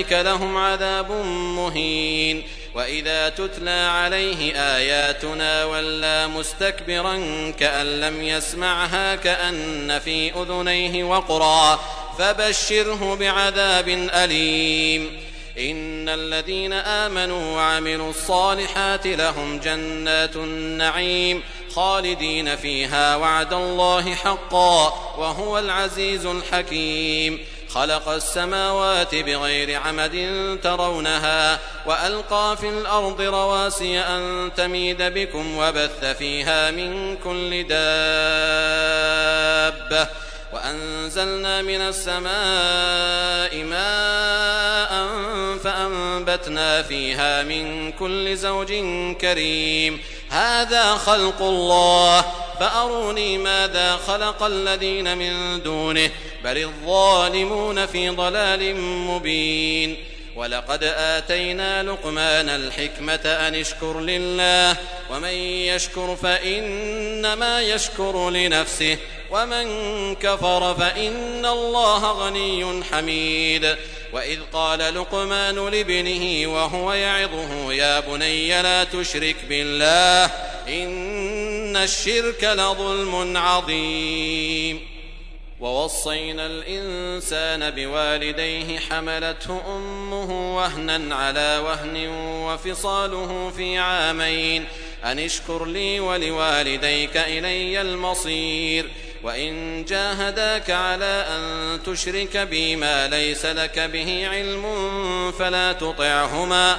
لهم عذاب مهين وإذا تتلى عليه آياتنا ولى مستكبرا كأن لم يسمعها كأن في أذنيه وقرا فبشره بعذاب أليم إن الذين آمنوا وعملوا الصالحات لهم جنات النعيم خالدين فيها وعد الله حقا وهو العزيز الحكيم خلق السماوات بغير عمد ترونها وألقى في الأرض رواسي أن تميد بكم وبث فيها من كل دابة وأنزلنا من السماء ماء فأنبتنا فيها من كل زوج كريم. هذا خلق الله. فأروني ماذا خلق الذين من دونه بل الظالمون في ضلال مبين ولقد آتينا لقمان الحكمة أن اشكر لله ومن يشكر فإنما يشكر لنفسه ومن كفر فإن الله غني حميد وإذ قال لقمان لابنه وهو يعظه يا بني لا تشرك بالله إن الشرك لظلم عظيم. ووصينا الإنسان بوالديه حملته أمه وهنا على وهن وفصاله في عامين. أن اشكر لي ولوالديك إلي المصير. وإن جاهداك على أن تشرك بي ما ليس لك به علم فلا تطعهما.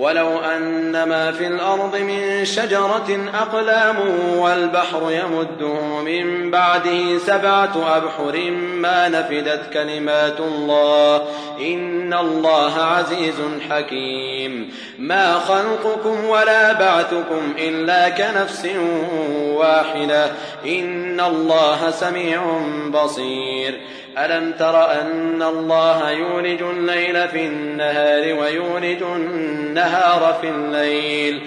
ولو أن ما في الأرض من شجرة أقلام والبحر يمده من بعده سبعة أبحر ما نفدت كلمات الله. إن الله عزيز حكيم. ما خلقكم ولا بعثكم إلا كنفس واحدة. إن الله سميع بصير. ألم تر أن الله يولج الليل في النهار ويولج النهار في الليل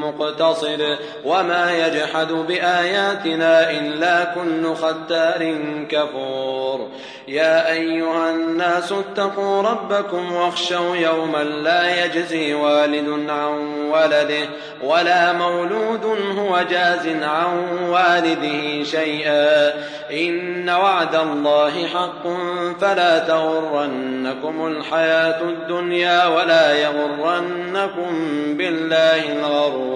مقتصد وما يجحد بآياتنا إلا كل ختار كفور. يا أيها الناس اتقوا ربكم واخشوا يوما لا يجزي والد عن ولده ولا مولود هو جاز عن والده شيئا. إن وعد الله حق فلا تغرنكم الحياة الدنيا ولا يغرنكم بالله الغرور.